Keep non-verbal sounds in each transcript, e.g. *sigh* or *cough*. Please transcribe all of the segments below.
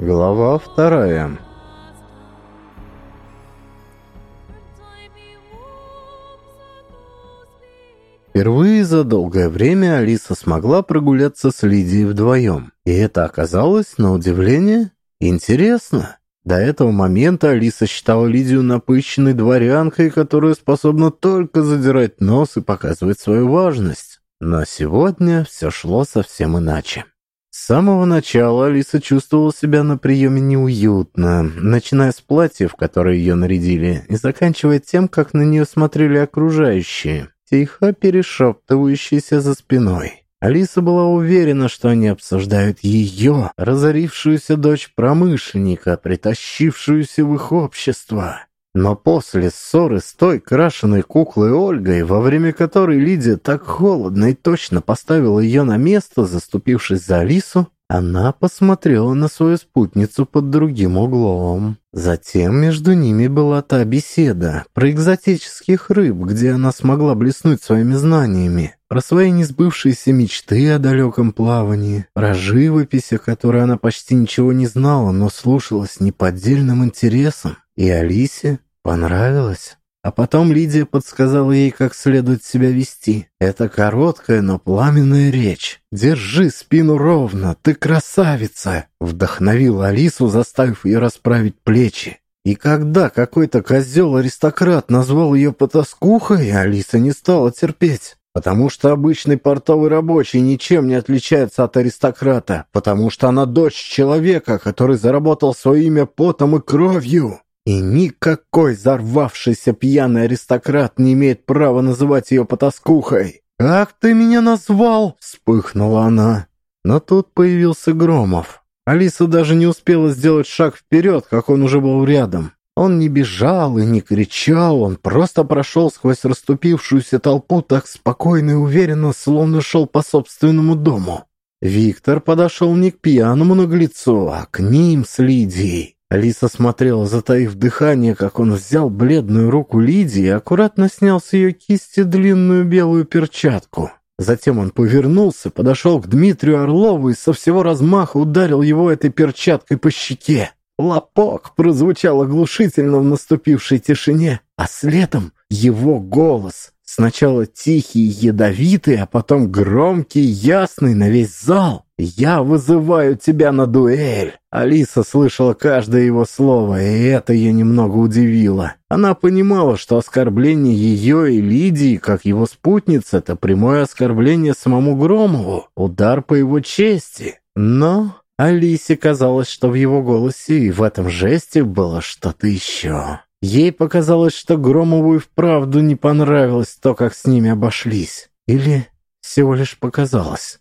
Глава вторая. Впервые за долгое время Алиса смогла прогуляться с Лидией вдвоем. И это оказалось, на удивление, интересно. До этого момента Алиса считала Лидию напыщенной дворянкой, которая способна только задирать нос и показывать свою важность. Но сегодня все шло совсем иначе. С самого начала Алиса чувствовала себя на приеме неуютно, начиная с платья, в которое ее нарядили, и заканчивая тем, как на нее смотрели окружающие, тихо перешептывающиеся за спиной. Алиса была уверена, что они обсуждают ее, разорившуюся дочь промышленника, притащившуюся в их общество. Но после ссоры с той крашеной куклой Ольгой, во время которой Лидия так холодно и точно поставила ее на место, заступившись за Алису, она посмотрела на свою спутницу под другим углом. Затем между ними была та беседа про экзотических рыб, где она смогла блеснуть своими знаниями, про свои несбывшиеся мечты о далеком плавании, про живопись, о которой она почти ничего не знала, но слушала с неподдельным интересом. И Алисе понравилось. А потом Лидия подсказала ей, как следует себя вести. Это короткая, но пламенная речь. «Держи спину ровно, ты красавица!» Вдохновила Алису, заставив ее расправить плечи. И когда какой-то козел-аристократ назвал ее потаскухой, Алиса не стала терпеть. Потому что обычный портовый рабочий ничем не отличается от аристократа, потому что она дочь человека, который заработал свое имя потом и кровью. И никакой взорвавшийся пьяный аристократ не имеет права называть ее потаскухой. «Как ты меня назвал?» — вспыхнула она. Но тут появился Громов. Алиса даже не успела сделать шаг вперед, как он уже был рядом. Он не бежал и не кричал, он просто прошел сквозь расступившуюся толпу так спокойно и уверенно, словно шел по собственному дому. Виктор подошел не к пьяному наглецу, а к ним с Лидией. Алиса смотрела, затаив дыхание, как он взял бледную руку Лидии и аккуратно снял с ее кисти длинную белую перчатку. Затем он повернулся, подошел к Дмитрию Орлову и со всего размаха ударил его этой перчаткой по щеке. Лопок прозвучал оглушительно в наступившей тишине, а следом его голос. Сначала тихий ядовитый, а потом громкий, ясный на весь зал. «Я вызываю тебя на дуэль!» Алиса слышала каждое его слово, и это ее немного удивило. Она понимала, что оскорбление ее и Лидии, как его спутницы, это прямое оскорбление самому Громову, удар по его чести. Но Алисе казалось, что в его голосе и в этом жесте было что-то еще. Ей показалось, что Громову и вправду не понравилось то, как с ними обошлись. Или всего лишь показалось.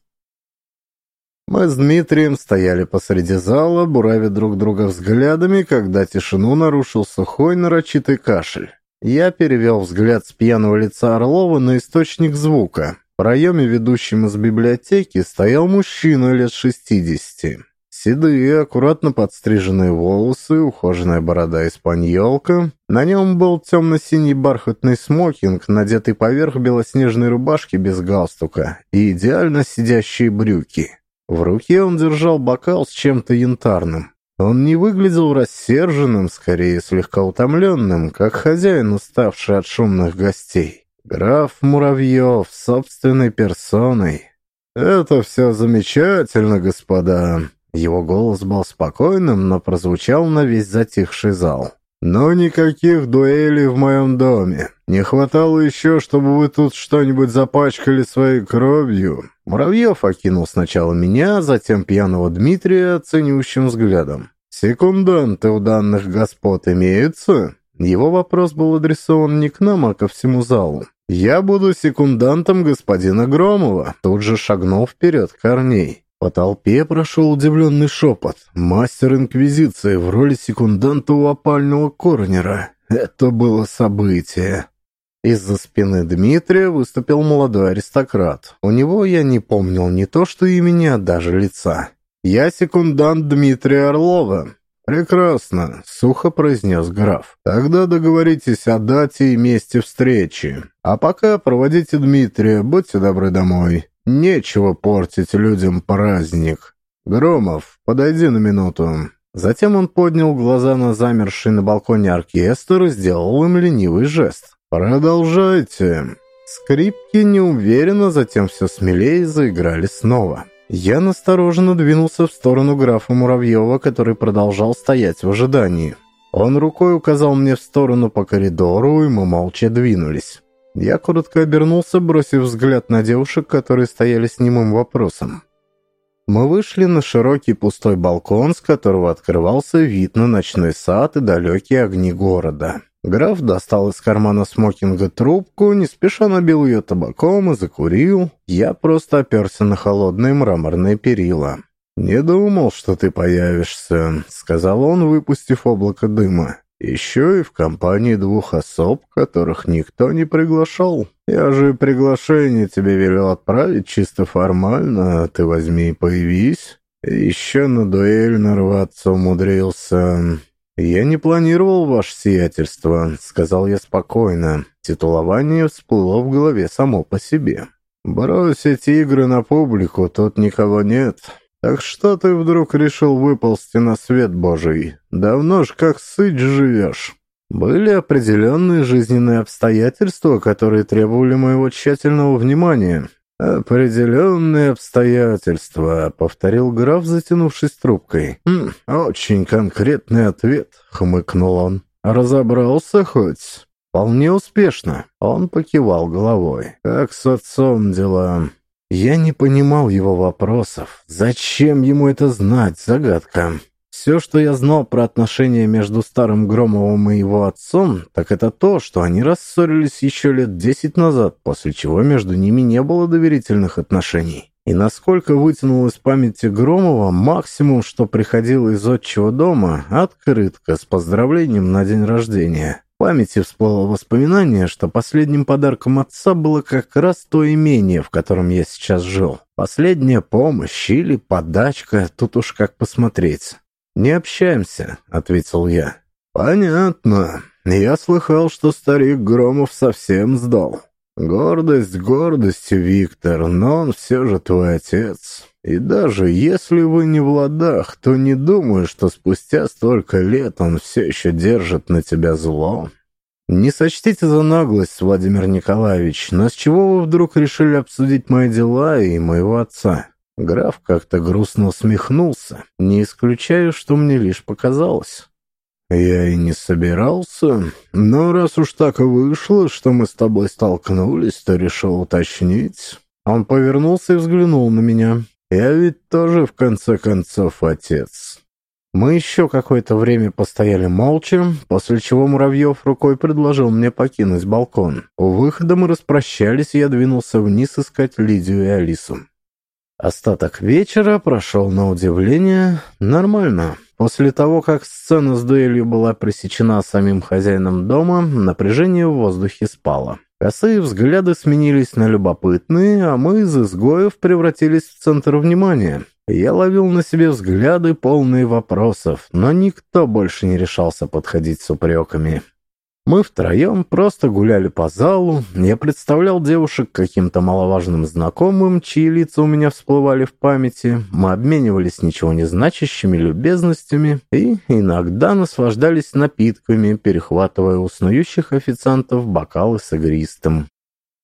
Мы с Дмитрием стояли посреди зала, буравя друг друга взглядами, когда тишину нарушил сухой нарочитый кашель. Я перевел взгляд с пьяного лица Орлова на источник звука. В проеме, ведущем из библиотеки, стоял мужчина лет шестидесяти. Седые, аккуратно подстриженные волосы, ухоженная борода испаньолка. На нем был темно-синий бархатный смокинг, надетый поверх белоснежной рубашки без галстука, и идеально сидящие брюки. В руке он держал бокал с чем-то янтарным. Он не выглядел рассерженным, скорее слегка утомленным, как хозяин, уставший от шумных гостей. Граф Муравьев собственной персоной. «Это все замечательно, господа». Его голос был спокойным, но прозвучал на весь затихший зал. «Но никаких дуэлей в моем доме. Не хватало еще, чтобы вы тут что-нибудь запачкали своей кровью». Муравьев окинул сначала меня, затем пьяного Дмитрия оценивающим взглядом. «Секунданты у данных господ имеются?» Его вопрос был адресован не к нам, а ко всему залу. «Я буду секундантом господина Громова», тут же шагнул вперед Корней. По толпе прошел удивленный шепот. Мастер Инквизиции в роли секунданта у опального коронера. Это было событие. Из-за спины Дмитрия выступил молодой аристократ. У него я не помнил не то что имени, а даже лица. «Я секундант Дмитрия Орлова». «Прекрасно», — сухо произнес граф. «Тогда договоритесь о дате и месте встречи. А пока проводите Дмитрия, будьте добры домой». Нечего портить людям праздник. Громов, подойди на минуту. Затем он поднял глаза на замерший на балконе оркестр и сделал им ленивый жест. «Продолжайте». Скрипки неуверенно, затем все смелее заиграли снова. Я настороженно двинулся в сторону графа Муравьева, который продолжал стоять в ожидании. Он рукой указал мне в сторону по коридору, и мы молча двинулись. Я коротко обернулся, бросив взгляд на девушек, которые стояли с немым вопросом. Мы вышли на широкий пустой балкон, с которого открывался вид на ночной сад и далекие огни города. Граф достал из кармана смокинга трубку, не спеша набил ее табаком и закурил. Я просто оперся на холодные мраморные перила. «Не думал, что ты появишься», — сказал он, выпустив облако дыма. «Еще и в компании двух особ, которых никто не приглашал. Я же приглашение тебе велел отправить чисто формально, а ты возьми и появись. Еще на дуэль нарваться умудрился. «Я не планировал ваше сиятельство», — сказал я спокойно. Титулование всплыло в голове само по себе. «Брось эти игры на публику, тут никого нет. Так что ты вдруг решил выползти на свет Божий? Давно ж как сыть живешь». Были определенные жизненные обстоятельства, которые требовали моего тщательного внимания. «Определенные обстоятельства», — повторил граф, затянувшись трубкой. «Хм, «Очень конкретный ответ», — хмыкнул он. «Разобрался хоть?» «Вполне успешно». Он покивал головой. «Как с отцом дела?» Я не понимал его вопросов. Зачем ему это знать? Загадка. Все, что я знал про отношения между старым Громовым и его отцом, так это то, что они рассорились еще лет десять назад, после чего между ними не было доверительных отношений. И насколько вытянулась памяти Громова, максимум, что приходило из отчего дома, открытка с поздравлением на день рождения. Памяти всплыло воспоминание, что последним подарком отца было как раз то имение, в котором я сейчас жил. Последняя помощь или подачка, тут уж как посмотреть. «Не общаемся», — ответил я. «Понятно. Я слыхал, что старик Громов совсем сдал. Гордость гордостью, Виктор, но он все же твой отец. И даже если вы не в ладах, то не думаю, что спустя столько лет он все еще держит на тебя зло». «Не сочтите за наглость, Владимир Николаевич, но с чего вы вдруг решили обсудить мои дела и моего отца?» Граф как-то грустно усмехнулся. Не исключаю, что мне лишь показалось. «Я и не собирался, но раз уж так и вышло, что мы с тобой столкнулись, то решил уточнить». Он повернулся и взглянул на меня. «Я ведь тоже, в конце концов, отец». Мы еще какое-то время постояли молча, после чего Муравьев рукой предложил мне покинуть балкон. У выхода мы распрощались, и я двинулся вниз искать Лидию и Алису. Остаток вечера прошел на удивление нормально. После того, как сцена с дуэлью была пресечена самим хозяином дома, напряжение в воздухе спало. Косые взгляды сменились на любопытные, а мы из изгоев превратились в центр внимания. Я ловил на себе взгляды, полные вопросов, но никто больше не решался подходить с упреками. Мы втроем просто гуляли по залу, я представлял девушек каким-то маловажным знакомым, чьи лица у меня всплывали в памяти, мы обменивались ничего не значащими любезностями и иногда наслаждались напитками, перехватывая у официантов бокалы с игристым.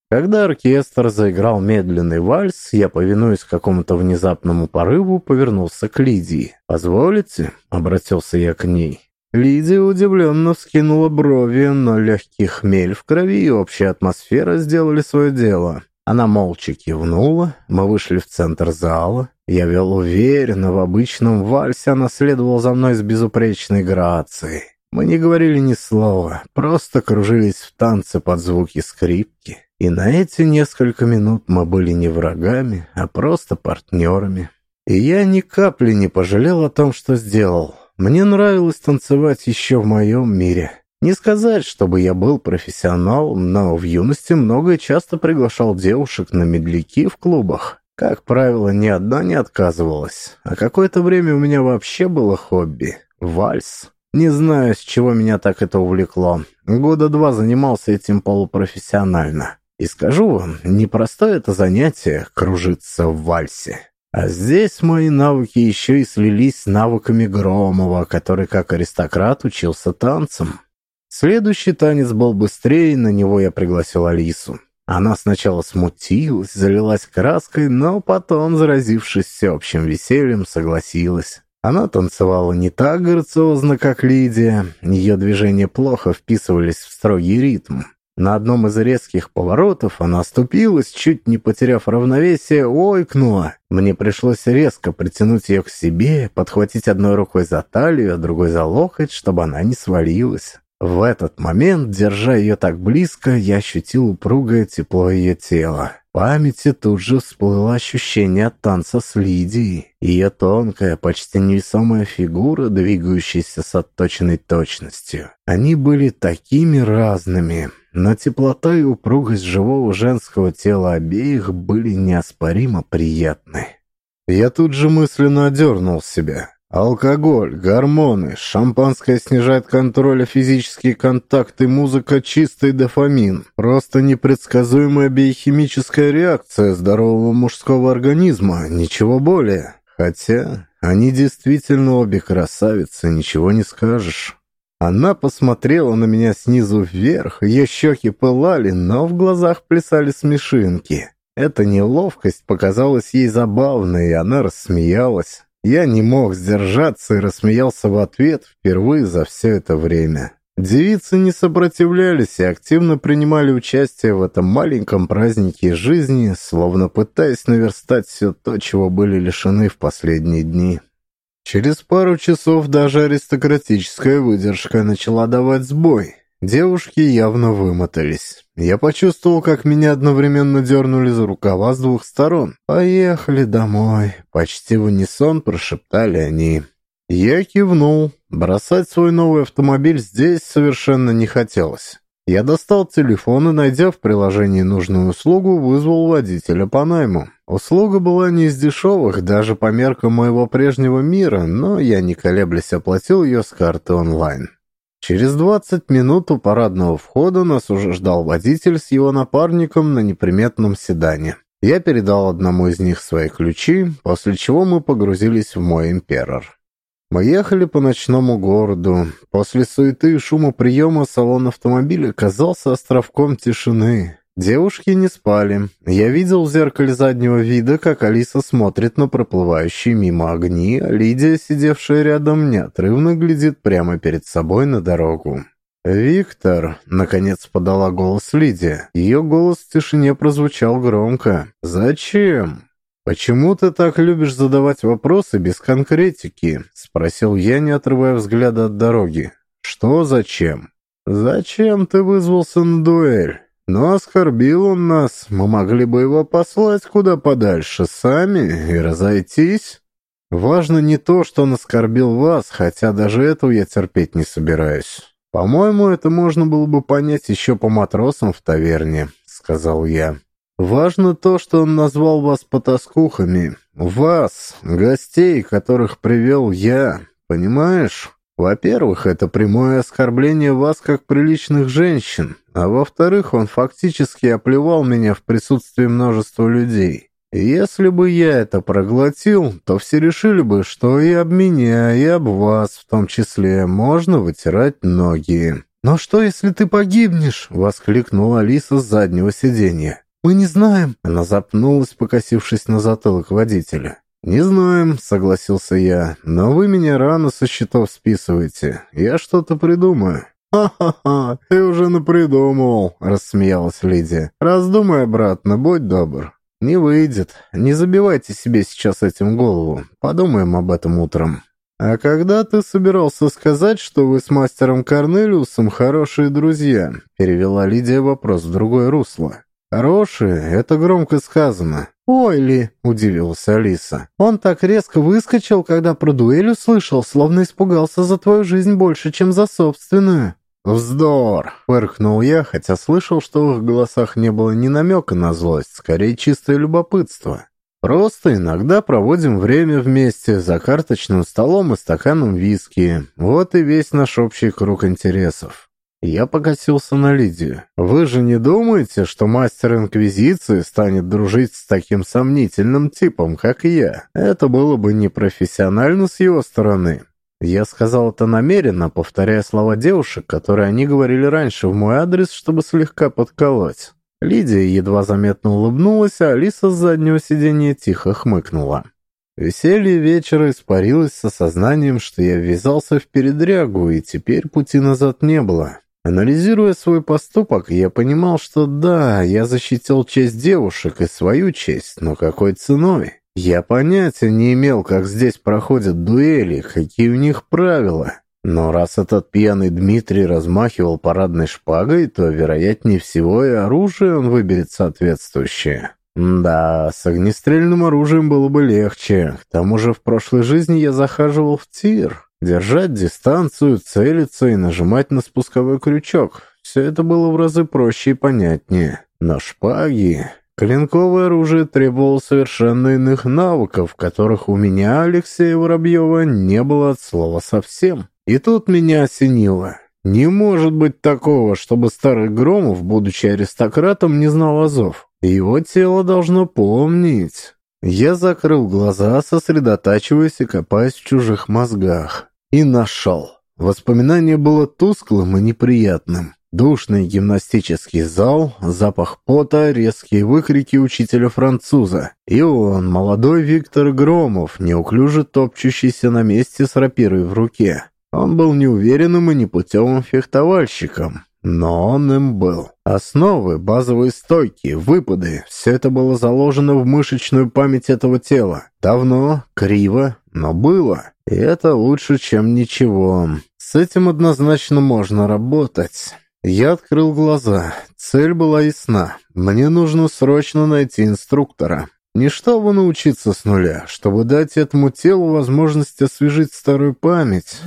Когда оркестр заиграл медленный вальс, я, повинуясь какому-то внезапному порыву, повернулся к Лидии. «Позволите?» — обратился я к ней. Лидия удивленно вскинула брови, но легкий хмель в крови и общая атмосфера сделали свое дело. Она молча кивнула, мы вышли в центр зала. Я вел уверенно, в обычном вальсе она следовала за мной с безупречной грацией. Мы не говорили ни слова, просто кружились в танце под звуки скрипки. И на эти несколько минут мы были не врагами, а просто партнерами. И я ни капли не пожалел о том, что сделал. Мне нравилось танцевать еще в моем мире. Не сказать, чтобы я был профессионалом, но в юности много часто приглашал девушек на медляки в клубах. Как правило, ни одна не отказывалась. А какое-то время у меня вообще было хобби — вальс. Не знаю, с чего меня так это увлекло. Года два занимался этим полупрофессионально. И скажу вам, непростое это занятие — кружиться в вальсе. А здесь мои навыки еще и слились с навыками Громова, который как аристократ учился танцам. Следующий танец был быстрее, на него я пригласил Алису. Она сначала смутилась, залилась краской, но потом, заразившись всеобщим весельем, согласилась. Она танцевала не так грациозно, как Лидия, ее движения плохо вписывались в строгий ритм. На одном из резких поворотов она оступилась, чуть не потеряв равновесие, ойкнула. Мне пришлось резко притянуть ее к себе, подхватить одной рукой за талию, а другой за локоть, чтобы она не свалилась. В этот момент, держа ее так близко, я ощутил упругое тепло ее тела. В памяти тут же всплыло ощущение от танца с Лидией. Ее тонкая, почти невесомая фигура, двигающаяся с отточенной точностью. Они были такими разными, но теплота и упругость живого женского тела обеих были неоспоримо приятны. Я тут же мысленно одернул себя. Алкоголь, гормоны, шампанское снижает контроль, а физические контакты, музыка, чистый дофамин. Просто непредсказуемая биохимическая реакция здорового мужского организма, ничего более. Хотя они действительно обе красавицы, ничего не скажешь. Она посмотрела на меня снизу вверх, ее щеки пылали, но в глазах плясали смешинки. Эта неловкость показалась ей забавной, и она рассмеялась. Я не мог сдержаться и рассмеялся в ответ впервые за все это время. Девицы не сопротивлялись и активно принимали участие в этом маленьком празднике жизни, словно пытаясь наверстать все то, чего были лишены в последние дни. Через пару часов даже аристократическая выдержка начала давать сбой. Девушки явно вымотались. Я почувствовал, как меня одновременно дернули за рукава с двух сторон. «Поехали домой», — почти в унисон прошептали они. Я кивнул. Бросать свой новый автомобиль здесь совершенно не хотелось. Я достал телефон и, найдя в приложении нужную услугу, вызвал водителя по найму. Услуга была не из дешевых, даже по меркам моего прежнего мира, но я, не колеблясь, оплатил ее с карты онлайн. Через 20 минут у парадного входа нас уже ждал водитель с его напарником на неприметном седане. Я передал одному из них свои ключи, после чего мы погрузились в мой имперор. Мы ехали по ночному городу. После суеты и шума приема салон автомобиля казался островком тишины. Девушки не спали. Я видел в зеркале заднего вида, как Алиса смотрит на проплывающие мимо огни, а Лидия, сидевшая рядом, неотрывно глядит прямо перед собой на дорогу. «Виктор», — наконец подала голос Лидия. Ее голос в тишине прозвучал громко. «Зачем?» «Почему ты так любишь задавать вопросы без конкретики?» — спросил я, не отрывая взгляда от дороги. «Что зачем?» «Зачем ты вызвался на дуэль?» Но оскорбил он нас, мы могли бы его послать куда подальше сами и разойтись. Важно не то, что он оскорбил вас, хотя даже этого я терпеть не собираюсь. По-моему, это можно было бы понять еще по матросам в таверне, сказал я. Важно то, что он назвал вас потаскухами. Вас, гостей, которых привел я, понимаешь? Во-первых, это прямое оскорбление вас как приличных женщин, а во-вторых, он фактически оплевал меня в присутствии множества людей. Если бы я это проглотил, то все решили бы, что и об меня, и об вас в том числе можно вытирать ноги. «Но что, если ты погибнешь?» — воскликнула Алиса с заднего сиденья. «Мы не знаем». Она запнулась, покосившись на затылок водителя. «Не знаем», — согласился я, — «но вы меня рано со счетов списываете. Я что-то придумаю». «Ха-ха-ха, ты уже напридумывал», — рассмеялась Лидия. «Раздумай обратно, будь добр». «Не выйдет. Не забивайте себе сейчас этим голову. Подумаем об этом утром». «А когда ты собирался сказать, что вы с мастером Корнелиусом хорошие друзья?» Перевела Лидия вопрос в другое русло. «Хорошие — это громко сказано. «Ой ли!» — удивилась Алиса. «Он так резко выскочил, когда про дуэль услышал, словно испугался за твою жизнь больше, чем за собственную». «Вздор!» — фыркнул я, хотя слышал, что в их голосах не было ни намека на злость, скорее чистое любопытство. «Просто иногда проводим время вместе за карточным столом и стаканом виски. Вот и весь наш общий круг интересов. Я покосился на Лидию. «Вы же не думаете, что мастер Инквизиции станет дружить с таким сомнительным типом, как я? Это было бы непрофессионально с его стороны». Я сказал это намеренно, повторяя слова девушек, которые они говорили раньше в мой адрес, чтобы слегка подколоть. Лидия едва заметно улыбнулась, а Алиса с заднего сиденья тихо хмыкнула. Веселье вечера испарилось с осознанием, что я ввязался в передрягу, и теперь пути назад не было. Анализируя свой поступок, я понимал, что да, я защитил честь девушек и свою честь, но какой ценой? Я понятия не имел, как здесь проходят дуэли, какие у них правила. Но раз этот пьяный Дмитрий размахивал парадной шпагой, то, вероятнее всего, и оружие он выберет соответствующее. Да, с огнестрельным оружием было бы легче. К тому же в прошлой жизни я захаживал в тир. Держать дистанцию, целиться и нажимать на спусковой крючок. Все это было в разы проще и понятнее. Но шпаги... Клинковое оружие требовало совершенно иных навыков, которых у меня, Алексея Воробьева, не было от слова совсем. И тут меня осенило. Не может быть такого, чтобы старый Громов, будучи аристократом, не знал азов. Его тело должно помнить. Я закрыл глаза, сосредотачиваясь и копаясь в чужих мозгах. И нашел. Воспоминание было тусклым и неприятным. Душный гимнастический зал, запах пота, резкие выкрики учителя-француза. И он, молодой Виктор Громов, неуклюже топчущийся на месте с рапирой в руке. Он был неуверенным и непутевым фехтовальщиком, но он им был. Основы, базовые стойки, выпады – все это было заложено в мышечную память этого тела. Давно, криво, но было. И это лучше, чем ничего. С этим однозначно можно работать. Я открыл глаза. Цель была ясна. Мне нужно срочно найти инструктора. Не чтобы научиться с нуля, чтобы дать этому телу возможность освежить старую память.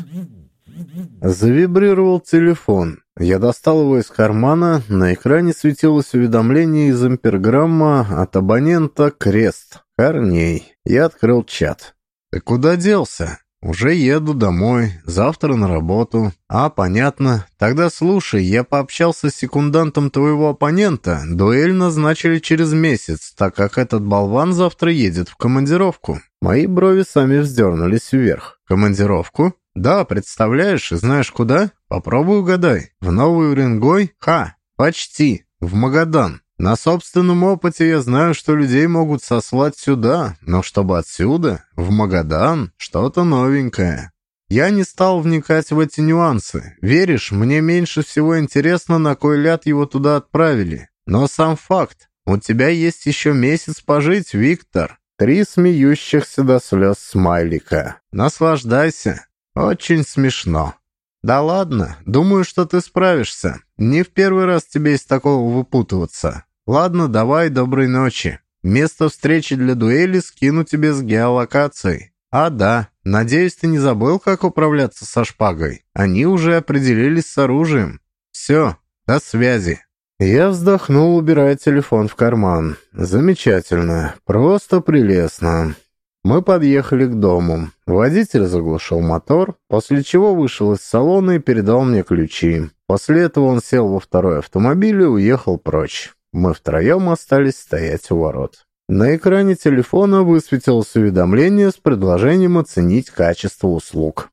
Завибрировал телефон. Я достал его из кармана. На экране светилось уведомление из имперграмма от абонента «Крест». Корней. Я открыл чат. «Ты куда делся?» «Уже еду домой. Завтра на работу». «А, понятно. Тогда слушай, я пообщался с секундантом твоего оппонента. Дуэль назначили через месяц, так как этот болван завтра едет в командировку». Мои брови сами вздернулись вверх. «Командировку?» «Да, представляешь, знаешь куда? Попробуй угадай. В Новый Уренгой? Ха! Почти. В Магадан. На собственном опыте я знаю, что людей могут сослать сюда, но чтобы отсюда, в Магадан, что-то новенькое. Я не стал вникать в эти нюансы. Веришь, мне меньше всего интересно, на кой ляд его туда отправили. Но сам факт. У тебя есть еще месяц пожить, Виктор. Три смеющихся до слез смайлика. Наслаждайся. Очень смешно. Да ладно, думаю, что ты справишься. Не в первый раз тебе из такого выпутываться. Ладно, давай, доброй ночи. Место встречи для дуэли скину тебе с геолокацией. А да, надеюсь, ты не забыл, как управляться со шпагой. Они уже определились с оружием. Все, до связи. Я вздохнул, убирая телефон в карман. Замечательно, просто прелестно. Мы подъехали к дому. Водитель заглушил мотор, после чего вышел из салона и передал мне ключи. После этого он сел во второй автомобиль и уехал прочь. Мы втроем остались стоять у ворот. На экране телефона высветилось уведомление с предложением оценить качество услуг.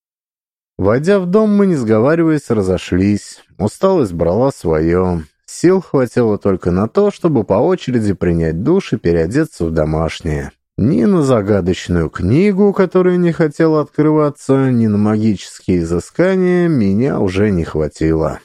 Войдя в дом, мы, не сговариваясь, разошлись. Усталость брала свое. Сил хватило только на то, чтобы по очереди принять душ и переодеться в домашнее. Ни на загадочную книгу, которая не хотела открываться, ни на магические изыскания меня уже не хватило.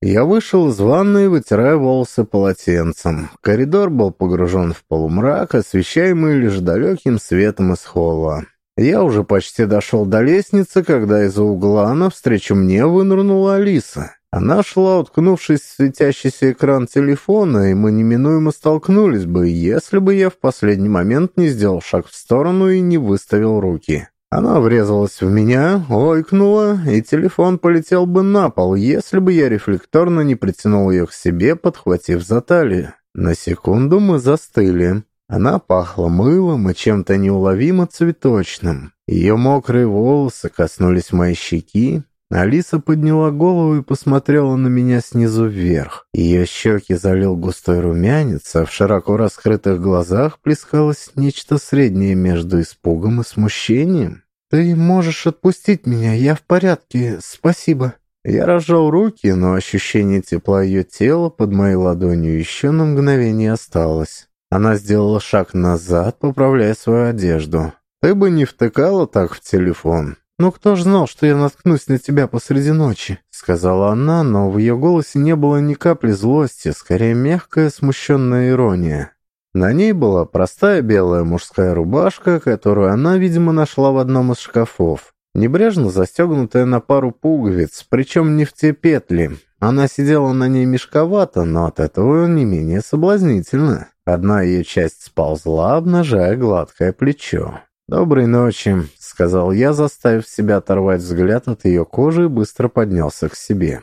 Я вышел из ванной, вытирая волосы полотенцем. Коридор был погружен в полумрак, освещаемый лишь далеким светом из холла. Я уже почти дошел до лестницы, когда из-за угла навстречу мне вынырнула Алиса. Она шла, уткнувшись в светящийся экран телефона, и мы неминуемо столкнулись бы, если бы я в последний момент не сделал шаг в сторону и не выставил руки. Она врезалась в меня, ойкнула, и телефон полетел бы на пол, если бы я рефлекторно не притянул ее к себе, подхватив за талию. На секунду мы застыли. Она пахла мылом и чем-то неуловимо цветочным. Ее мокрые волосы коснулись моей щеки, Алиса подняла голову и посмотрела на меня снизу вверх. Ее щеки залил густой румянец, а в широко раскрытых глазах плескалось нечто среднее между испугом и смущением. «Ты можешь отпустить меня, я в порядке, спасибо». Я разжал руки, но ощущение тепла ее тела под моей ладонью еще на мгновение осталось. Она сделала шаг назад, поправляя свою одежду. «Ты бы не втыкала так в телефон». «Ну кто ж знал, что я наткнусь на тебя посреди ночи?» — сказала она, но в ее голосе не было ни капли злости, скорее мягкая, смущенная ирония. На ней была простая белая мужская рубашка, которую она, видимо, нашла в одном из шкафов небрежно застегнутая на пару пуговиц, причем не в те петли. Она сидела на ней мешковато, но от этого не менее соблазнительно. Одна ее часть сползла, обнажая гладкое плечо. «Доброй ночи», — сказал я, заставив себя оторвать взгляд от ее кожи и быстро поднялся к себе.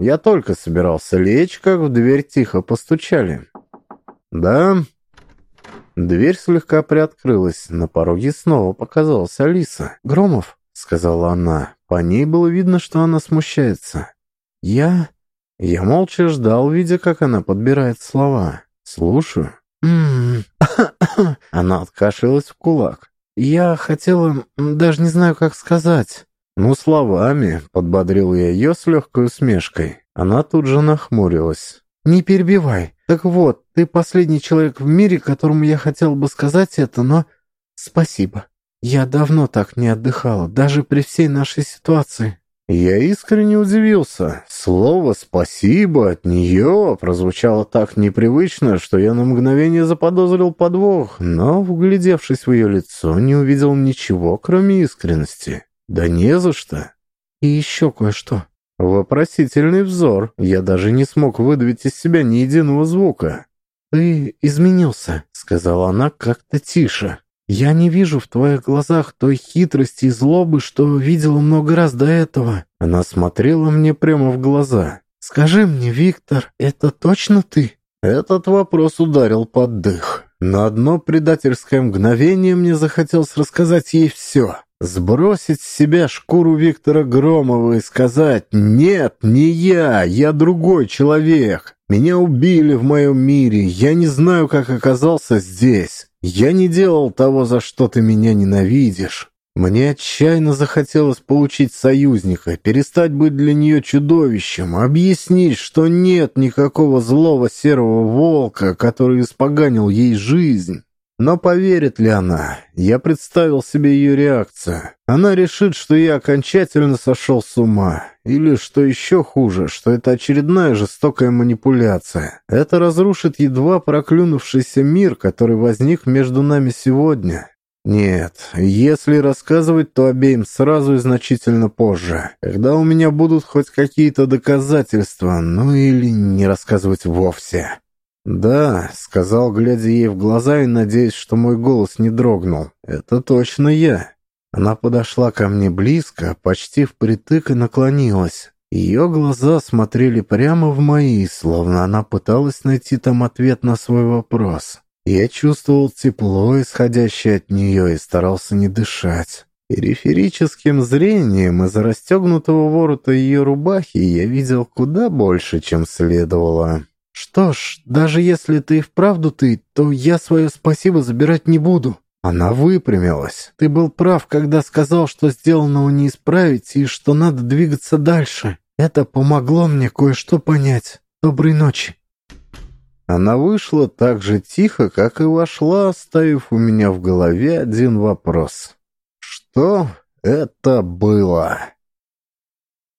Я только собирался лечь, как в дверь тихо постучали. «Да?» Дверь слегка приоткрылась. На пороге снова показалась Алиса. «Громов?» — сказала она. По ней было видно, что она смущается. «Я...» Я молча ждал, видя, как она подбирает слова. «Слушаю». «М-м-м...» *coughs* Она откашлялась в кулак. «Я хотела... даже не знаю, как сказать». «Ну, словами», — подбодрил я ее с легкой усмешкой. Она тут же нахмурилась. «Не перебивай. Так вот, ты последний человек в мире, которому я хотел бы сказать это, но... Спасибо». Я давно так не отдыхала, даже при всей нашей ситуации. Я искренне удивился. Слово «спасибо» от нее прозвучало так непривычно, что я на мгновение заподозрил подвох, но, вглядевшись в ее лицо, не увидел ничего, кроме искренности. Да не за что. И еще кое-что. Вопросительный взор. Я даже не смог выдавить из себя ни единого звука. «Ты изменился», — сказала она как-то тише. Я не вижу в твоих глазах той хитрости и злобы, что видела много раз до этого. Она смотрела мне прямо в глаза. Скажи мне, Виктор, это точно ты? Этот вопрос ударил под дых. На одно предательское мгновение мне захотелось рассказать ей все. Сбросить с себя шкуру Виктора Громова и сказать «Нет, не я, я другой человек. Меня убили в моем мире, я не знаю, как оказался здесь. Я не делал того, за что ты меня ненавидишь. Мне отчаянно захотелось получить союзника, перестать быть для нее чудовищем, объяснить, что нет никакого злого серого волка, который испоганил ей жизнь. Но поверит ли она? Я представил себе ее реакцию. Она решит, что я окончательно сошел с ума. Или, что еще хуже, что это очередная жестокая манипуляция. Это разрушит едва проклюнувшийся мир, который возник между нами сегодня. Нет, если рассказывать, то обеим сразу и значительно позже, когда у меня будут хоть какие-то доказательства, ну или не рассказывать вовсе. «Да», — сказал, глядя ей в глаза и надеясь, что мой голос не дрогнул. «Это точно я». Она подошла ко мне близко, почти впритык и наклонилась. Ее глаза смотрели прямо в мои, словно она пыталась найти там ответ на свой вопрос. Я чувствовал тепло, исходящее от нее, и старался не дышать. Периферическим зрением из расстегнутого ворота ее рубахи я видел куда больше, чем следовало. «Что ж, даже если ты и вправду ты, то я свое спасибо забирать не буду». Она выпрямилась. «Ты был прав, когда сказал, что сделанного не исправить и что надо двигаться дальше. Это помогло мне кое-что понять. Доброй ночи». Она вышла так же тихо, как и вошла, оставив у меня в голове один вопрос. «Что это было?»